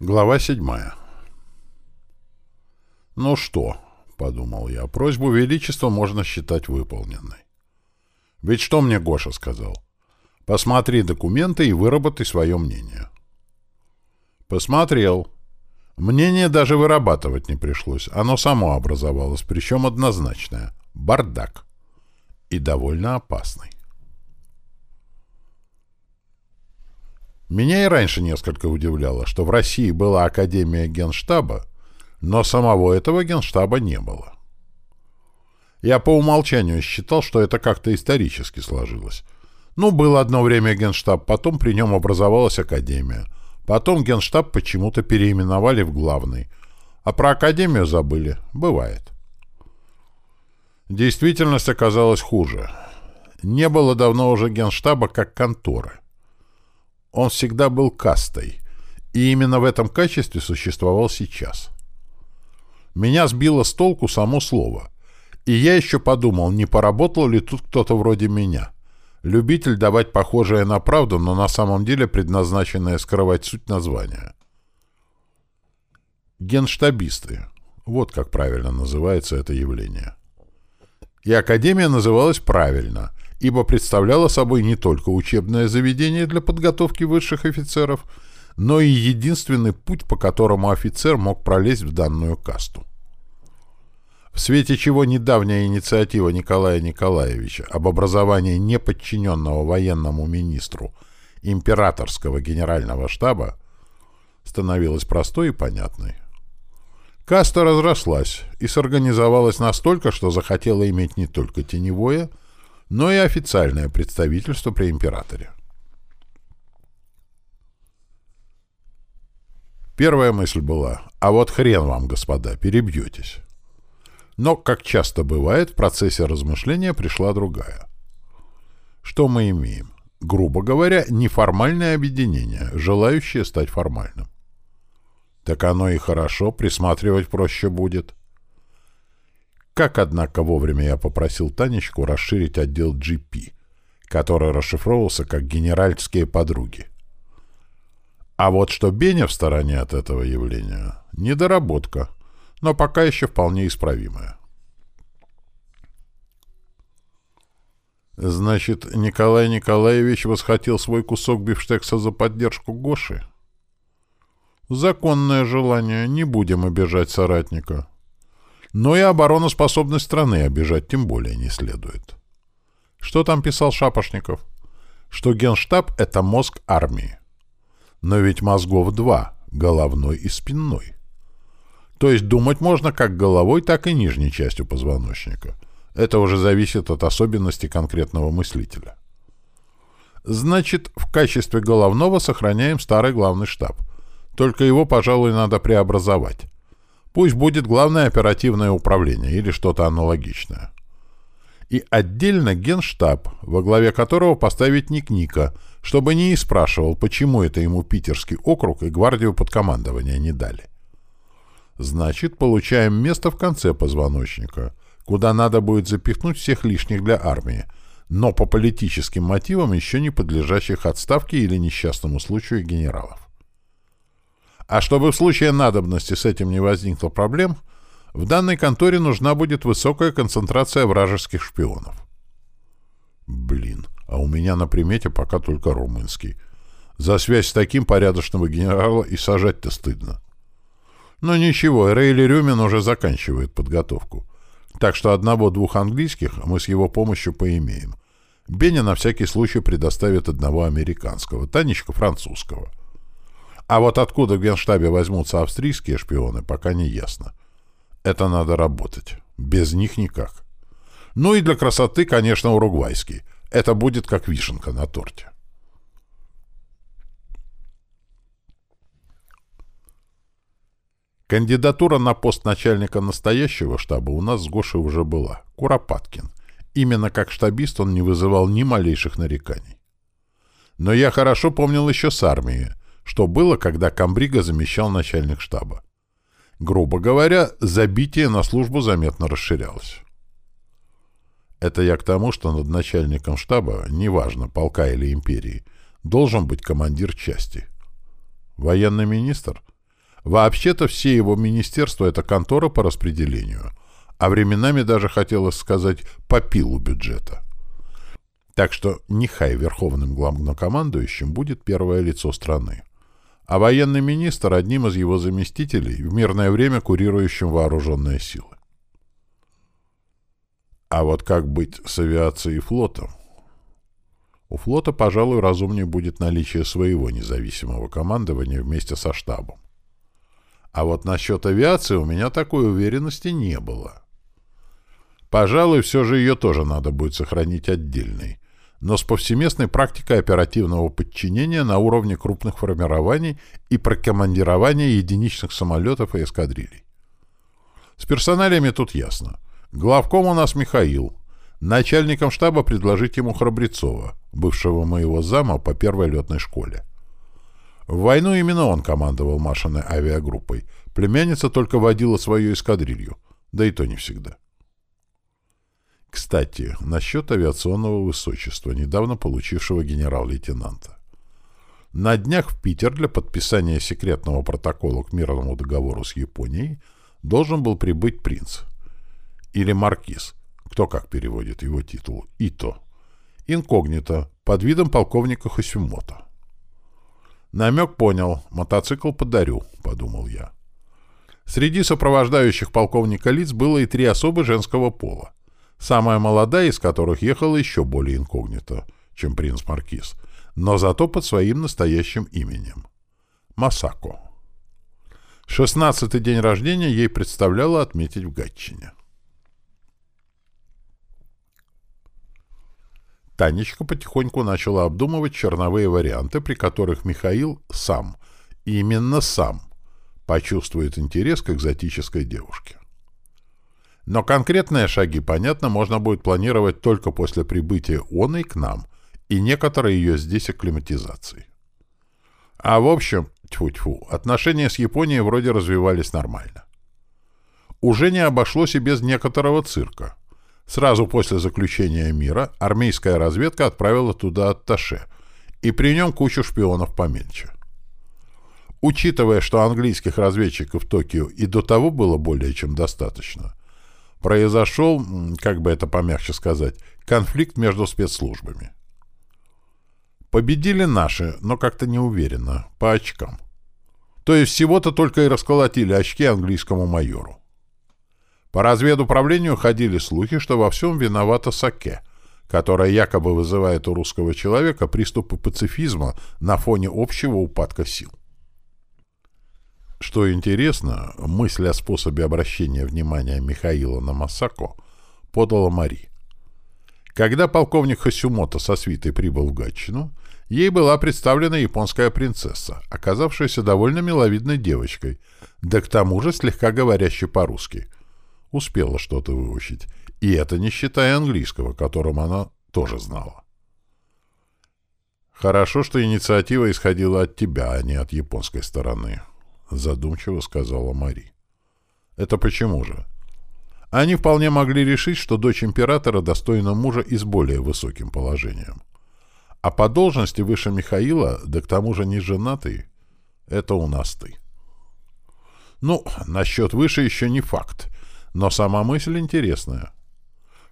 Глава седьмая. «Ну что?» — подумал я. «Просьбу Величества можно считать выполненной. Ведь что мне Гоша сказал? Посмотри документы и выработай свое мнение». Посмотрел. Мнение даже вырабатывать не пришлось. Оно само образовалось, причем однозначное. Бардак. И довольно опасный. Меня и раньше несколько удивляло, что в России была Академия Генштаба, но самого этого Генштаба не было. Я по умолчанию считал, что это как-то исторически сложилось. Ну, было одно время Генштаб, потом при нем образовалась Академия. Потом Генштаб почему-то переименовали в главный. А про Академию забыли. Бывает. Действительность оказалась хуже. Не было давно уже Генштаба как конторы. Он всегда был кастой, и именно в этом качестве существовал сейчас. Меня сбило с толку само слово, и я еще подумал, не поработал ли тут кто-то вроде меня. Любитель давать похожее на правду, но на самом деле предназначенное скрывать суть названия. Генштабисты. Вот как правильно называется это явление. И Академия называлась правильно, ибо представляла собой не только учебное заведение для подготовки высших офицеров, но и единственный путь, по которому офицер мог пролезть в данную касту. В свете чего недавняя инициатива Николая Николаевича об образовании неподчиненного военному министру императорского генерального штаба становилась простой и понятной. Каста разрослась и сорганизовалась настолько, что захотела иметь не только теневое, но и официальное представительство при императоре. Первая мысль была, а вот хрен вам, господа, перебьетесь. Но, как часто бывает, в процессе размышления пришла другая. Что мы имеем? Грубо говоря, неформальное объединение, желающее стать формальным. Так оно и хорошо, присматривать проще будет. Как, однако, вовремя я попросил Танечку расширить отдел GP, который расшифровывался как «генеральские подруги». А вот что Беня в стороне от этого явления — недоработка, но пока еще вполне исправимая. Значит, Николай Николаевич восхотел свой кусок бифштекса за поддержку Гоши? Законное желание, не будем обижать соратника. Но и обороноспособность страны обижать тем более не следует. Что там писал Шапошников? Что генштаб — это мозг армии. Но ведь мозгов два — головной и спинной. То есть думать можно как головой, так и нижней частью позвоночника. Это уже зависит от особенностей конкретного мыслителя. Значит, в качестве головного сохраняем старый главный штаб. Только его, пожалуй, надо преобразовать. Пусть будет главное оперативное управление или что-то аналогичное. И отдельно генштаб, во главе которого поставить ник Ника, чтобы не спрашивал, почему это ему питерский округ и гвардию подкомандования не дали. Значит, получаем место в конце позвоночника, куда надо будет запихнуть всех лишних для армии, но по политическим мотивам еще не подлежащих отставке или несчастному случаю генералов. А чтобы в случае надобности с этим не возникло проблем, в данной конторе нужна будет высокая концентрация вражеских шпионов. Блин, а у меня на примете пока только румынский. За связь с таким порядочного генерала и сажать-то стыдно. Но ничего, Рейли Рюмин уже заканчивает подготовку. Так что одного-двух английских мы с его помощью поимеем. Беня на всякий случай предоставит одного американского, Танечка французского. А вот откуда в Генштабе возьмутся австрийские шпионы, пока не ясно. Это надо работать. Без них никак. Ну и для красоты, конечно, уругвайский. Это будет как вишенка на торте. Кандидатура на пост начальника настоящего штаба у нас с Гошей уже была. Куропаткин. Именно как штабист он не вызывал ни малейших нареканий. Но я хорошо помнил еще с армии, что было, когда Камбрига замещал начальник штаба. Грубо говоря, забитие на службу заметно расширялось. Это я к тому, что над начальником штаба, неважно, полка или империи, должен быть командир части. Военный министр? Вообще-то все его министерства — это контора по распределению, а временами даже хотелось сказать «по пилу бюджета». Так что нехай верховным главнокомандующим будет первое лицо страны, а военный министр — одним из его заместителей, в мирное время курирующим вооруженные силы. А вот как быть с авиацией и флотом? У флота, пожалуй, разумнее будет наличие своего независимого командования вместе со штабом. А вот насчет авиации у меня такой уверенности не было. Пожалуй, все же ее тоже надо будет сохранить отдельной, но с повсеместной практикой оперативного подчинения на уровне крупных формирований и прокомандирования единичных самолетов и эскадрилей. С персоналиями тут ясно. Главком у нас Михаил. Начальником штаба предложить ему Храбрецова, бывшего моего зама по первой летной школе. В войну именно он командовал Машиной авиагруппой. Племянница только водила свою эскадрилью, да и то не всегда. Кстати, насчет авиационного высочества, недавно получившего генерал-лейтенанта. На днях в Питер для подписания секретного протокола к мирному договору с Японией должен был прибыть принц. Или маркиз, кто как переводит его титул, Ито. Инкогнито, под видом полковника Хосюмота. Намек понял, мотоцикл подарю, подумал я. Среди сопровождающих полковника лиц было и три особы женского пола. Самая молодая из которых ехала еще более инкогнито, чем принц Маркиз, но зато под своим настоящим именем. Масако. Шестнадцатый день рождения ей представляло отметить в Гатчине. Танечка потихоньку начала обдумывать черновые варианты, при которых Михаил сам, именно сам, почувствует интерес к экзотической девушке. Но конкретные шаги, понятно, можно будет планировать только после прибытия оной к нам и некоторой ее здесь акклиматизации. А в общем, тьфу-тьфу, отношения с Японией вроде развивались нормально. Уже не обошлось и без некоторого цирка. Сразу после заключения мира армейская разведка отправила туда атташе, и при нем кучу шпионов поменьше. Учитывая, что английских разведчиков в Токио и до того было более чем достаточно, произошел, как бы это помягче сказать, конфликт между спецслужбами. Победили наши, но как-то неуверенно, по очкам. То есть всего-то только и расколотили очки английскому майору. По разведуправлению ходили слухи, что во всем виновата Саке, которая якобы вызывает у русского человека приступы пацифизма на фоне общего упадка сил. Что интересно, мысль о способе обращения внимания Михаила на Масако подала Мари. Когда полковник Хасюмото со свитой прибыл в Гатчину, ей была представлена японская принцесса, оказавшаяся довольно миловидной девочкой, да к тому же слегка говорящей по-русски — успела что-то выучить. И это не считая английского, которым она тоже знала. «Хорошо, что инициатива исходила от тебя, а не от японской стороны», — задумчиво сказала Мари. «Это почему же?» Они вполне могли решить, что дочь императора достойна мужа и с более высоким положением. А по должности выше Михаила, да к тому же не женатый, это у нас ты. Ну, насчет выше еще не факт, но сама мысль интересная.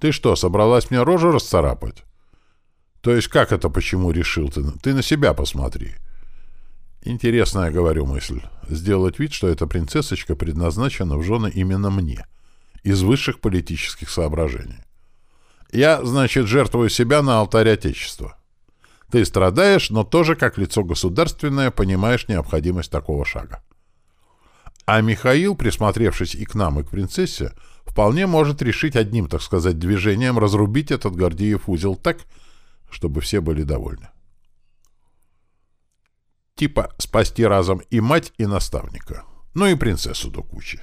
Ты что, собралась мне рожу расцарапать? То есть как это почему решил ты? Ты на себя посмотри. Интересная, говорю, мысль. Сделать вид, что эта принцессочка предназначена в жены именно мне. Из высших политических соображений. Я, значит, жертвую себя на алтарь Отечества. Ты страдаешь, но тоже как лицо государственное понимаешь необходимость такого шага. А Михаил, присмотревшись и к нам, и к принцессе, вполне может решить одним, так сказать, движением разрубить этот Гордиев узел так, чтобы все были довольны. Типа спасти разом и мать, и наставника. Ну и принцессу до кучи.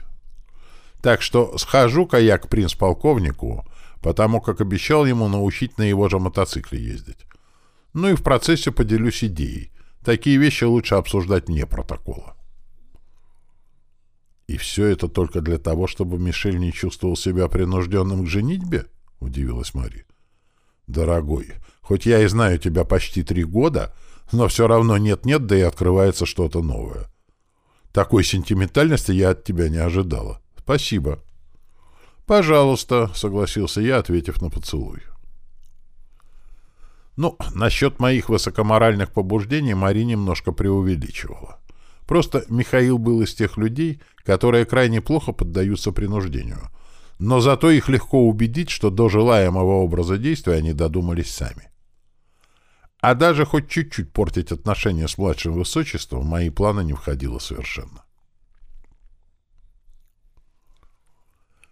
Так что схожу-ка я к принц-полковнику, потому как обещал ему научить на его же мотоцикле ездить. Ну и в процессе поделюсь идеей. Такие вещи лучше обсуждать вне протокола. «И все это только для того, чтобы Мишель не чувствовал себя принужденным к женитьбе?» — удивилась Мари. «Дорогой, хоть я и знаю тебя почти три года, но все равно нет-нет, да и открывается что-то новое. Такой сентиментальности я от тебя не ожидала. Спасибо. Пожалуйста, согласился я, ответив на поцелуй. Ну, насчет моих высокоморальных побуждений Мари немножко преувеличивала. Просто Михаил был из тех людей, которые крайне плохо поддаются принуждению. Но зато их легко убедить, что до желаемого образа действия они додумались сами. А даже хоть чуть-чуть портить отношения с младшим высочеством в мои планы не входило совершенно.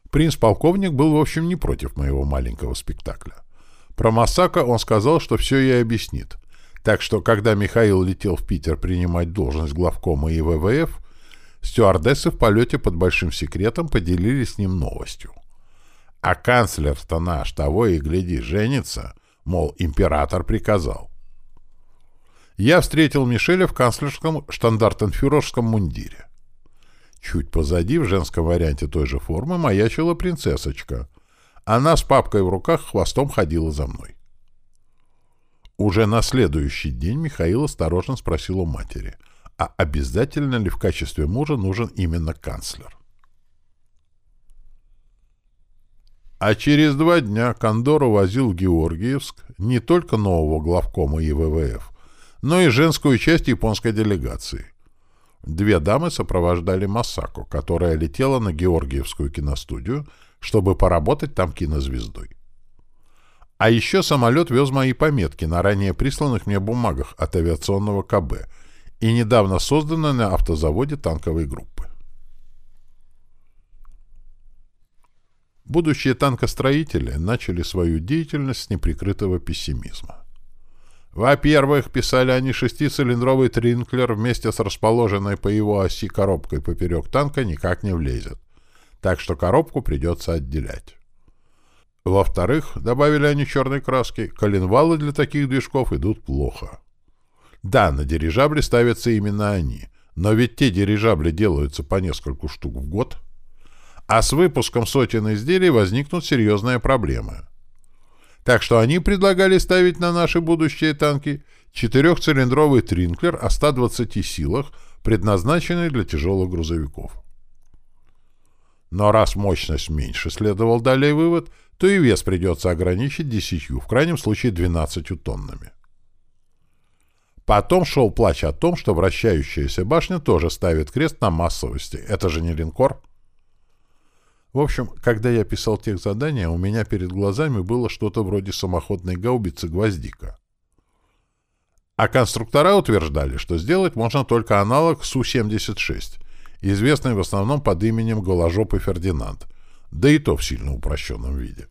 Принц-полковник был, в общем, не против моего маленького спектакля. Про Масака он сказал, что все ей объяснит. Так что, когда Михаил летел в Питер принимать должность главкома ИВВФ, стюардессы в полете под большим секретом поделились с ним новостью. А канцлер-то наш того и гляди женится, мол, император приказал я встретил Мишеля в канцлерском штандартенфюрерском мундире. Чуть позади, в женском варианте той же формы, маячила принцессочка. Она с папкой в руках хвостом ходила за мной. Уже на следующий день Михаил осторожно спросил у матери, а обязательно ли в качестве мужа нужен именно канцлер? А через два дня Кондор увозил в Георгиевск не только нового главкома ИВВФ, но и женскую часть японской делегации. Две дамы сопровождали Масако, которая летела на Георгиевскую киностудию, чтобы поработать там кинозвездой. А еще самолет вез мои пометки на ранее присланных мне бумагах от авиационного КБ и недавно созданной на автозаводе танковой группы. Будущие танкостроители начали свою деятельность с неприкрытого пессимизма. Во-первых, писали они, шестицилиндровый тринклер вместе с расположенной по его оси коробкой поперек танка никак не влезет, так что коробку придется отделять. Во-вторых, добавили они черной краски, коленвалы для таких движков идут плохо. Да, на дирижабле ставятся именно они, но ведь те дирижабли делаются по нескольку штук в год, а с выпуском сотен изделий возникнут серьезные проблемы. Так что они предлагали ставить на наши будущие танки четырехцилиндровый тринклер о 120 силах, предназначенный для тяжелых грузовиков. Но раз мощность меньше, следовал далее вывод, то и вес придется ограничить 10, в крайнем случае 12 тоннами. Потом шел плач о том, что вращающаяся башня тоже ставит крест на массовости. Это же не линкор. В общем, когда я писал тех задания, у меня перед глазами было что-то вроде самоходной гаубицы «Гвоздика». А конструктора утверждали, что сделать можно только аналог Су-76, известный в основном под именем Голожопый Фердинанд, да и то в сильно упрощенном виде.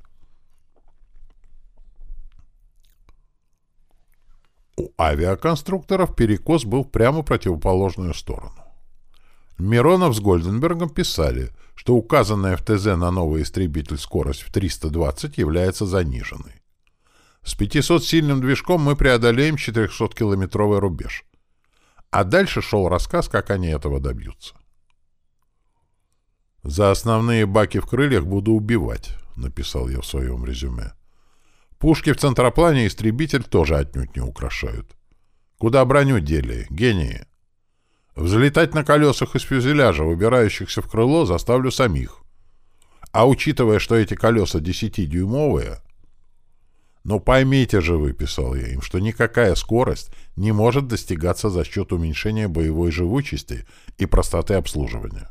У авиаконструкторов перекос был прямо противоположную сторону. Миронов с Гольденбергом писали, что указанная в ТЗ на новый истребитель скорость в 320 является заниженной. С 500-сильным движком мы преодолеем 400-километровый рубеж. А дальше шел рассказ, как они этого добьются. «За основные баки в крыльях буду убивать», — написал я в своем резюме. «Пушки в центроплане истребитель тоже отнюдь не украшают. Куда броню дели, гении?» Взлетать на колесах из фюзеляжа, выбирающихся в крыло, заставлю самих. А учитывая, что эти колеса десятидюймовые... Но поймите же вы, писал я им, что никакая скорость не может достигаться за счет уменьшения боевой живучести и простоты обслуживания.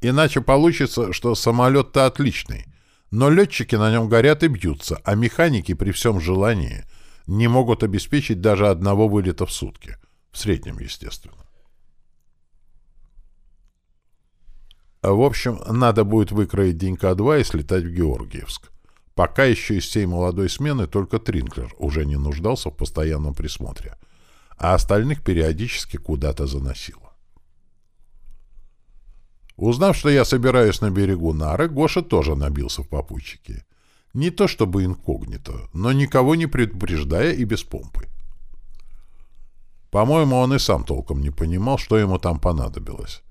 Иначе получится, что самолет-то отличный, но летчики на нем горят и бьются, а механики при всем желании не могут обеспечить даже одного вылета в сутки. В среднем, естественно. В общем, надо будет выкроить денька-два и слетать в Георгиевск. Пока еще из всей молодой смены только Тринклер уже не нуждался в постоянном присмотре, а остальных периодически куда-то заносило. Узнав, что я собираюсь на берегу Нары, Гоша тоже набился в попутчики. Не то чтобы инкогнито, но никого не предупреждая и без помпы. По-моему, он и сам толком не понимал, что ему там понадобилось.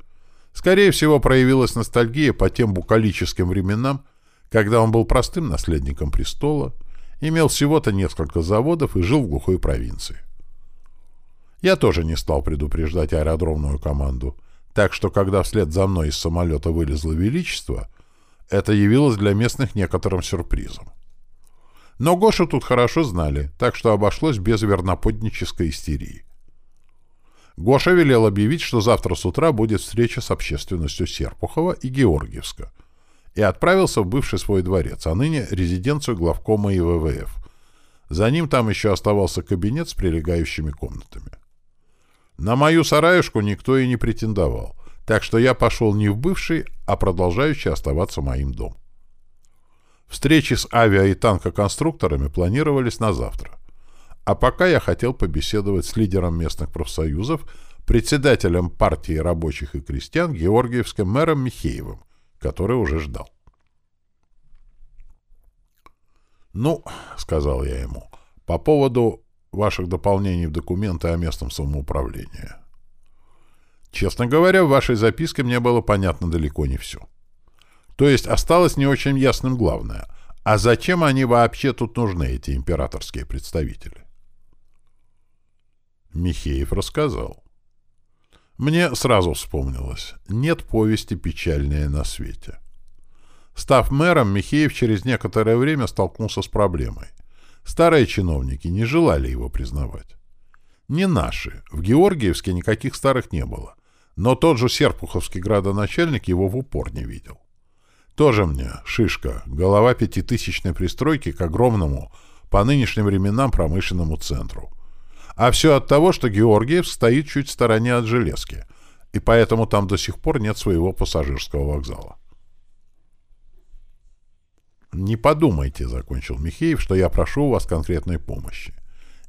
Скорее всего, проявилась ностальгия по тем букалическим временам, когда он был простым наследником престола, имел всего-то несколько заводов и жил в глухой провинции. Я тоже не стал предупреждать аэродромную команду. Так что, когда вслед за мной из самолета вылезло Величество, это явилось для местных некоторым сюрпризом. Но Гошу тут хорошо знали, так что обошлось без верноподнической истерии. Гоша велел объявить, что завтра с утра будет встреча с общественностью Серпухова и Георгиевска, и отправился в бывший свой дворец, а ныне резиденцию главкома и ВВФ. За ним там еще оставался кабинет с прилегающими комнатами. На мою сараюшку никто и не претендовал, так что я пошел не в бывший, а продолжающий оставаться моим дом. Встречи с авиа- и танкоконструкторами планировались на завтра. А пока я хотел побеседовать с лидером местных профсоюзов, председателем партии рабочих и крестьян Георгиевским мэром Михеевым, который уже ждал. «Ну, — сказал я ему, — по поводу ваших дополнений в документы о местном самоуправлении. Честно говоря, в вашей записке мне было понятно далеко не все. То есть осталось не очень ясным главное. А зачем они вообще тут нужны, эти императорские представители? Михеев рассказал. Мне сразу вспомнилось. Нет повести печальнее на свете. Став мэром, Михеев через некоторое время столкнулся с проблемой. Старые чиновники не желали его признавать. Не наши. В Георгиевске никаких старых не было. Но тот же серпуховский градоначальник его в упор не видел. Тоже мне, шишка, голова пятитысячной пристройки к огромному, по нынешним временам, промышленному центру. А все от того, что Георгиев стоит чуть в стороне от железки, и поэтому там до сих пор нет своего пассажирского вокзала. «Не подумайте», — закончил Михеев, — «что я прошу у вас конкретной помощи.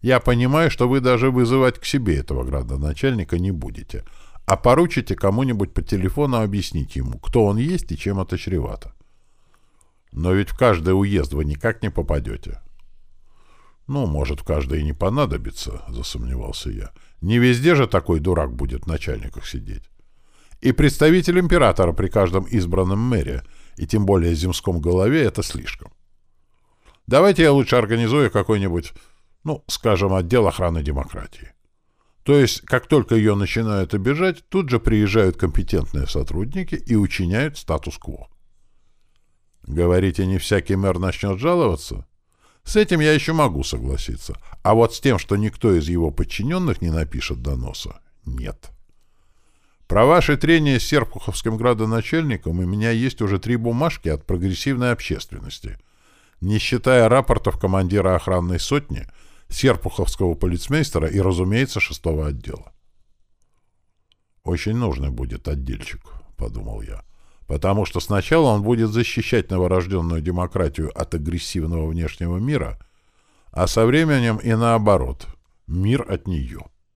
Я понимаю, что вы даже вызывать к себе этого градоначальника не будете, а поручите кому-нибудь по телефону объяснить ему, кто он есть и чем это чревато. Но ведь в каждый уезд вы никак не попадете. Ну, может, в и не понадобится, засомневался я. Не везде же такой дурак будет в начальниках сидеть. И представитель императора при каждом избранном мэре, и тем более земском голове, это слишком. Давайте я лучше организую какой-нибудь, ну, скажем, отдел охраны демократии. То есть, как только ее начинают обижать, тут же приезжают компетентные сотрудники и учиняют статус-кво. Говорите, не всякий мэр начнет жаловаться? С этим я еще могу согласиться. А вот с тем, что никто из его подчиненных не напишет доноса, нет. Про ваше трение с Серпуховским градоначальником у меня есть уже три бумажки от прогрессивной общественности, не считая рапортов командира охранной сотни — серпуховского полицмейстера и, разумеется, шестого отдела. «Очень нужный будет отдельчик», — подумал я, «потому что сначала он будет защищать новорожденную демократию от агрессивного внешнего мира, а со временем и наоборот, мир от нее».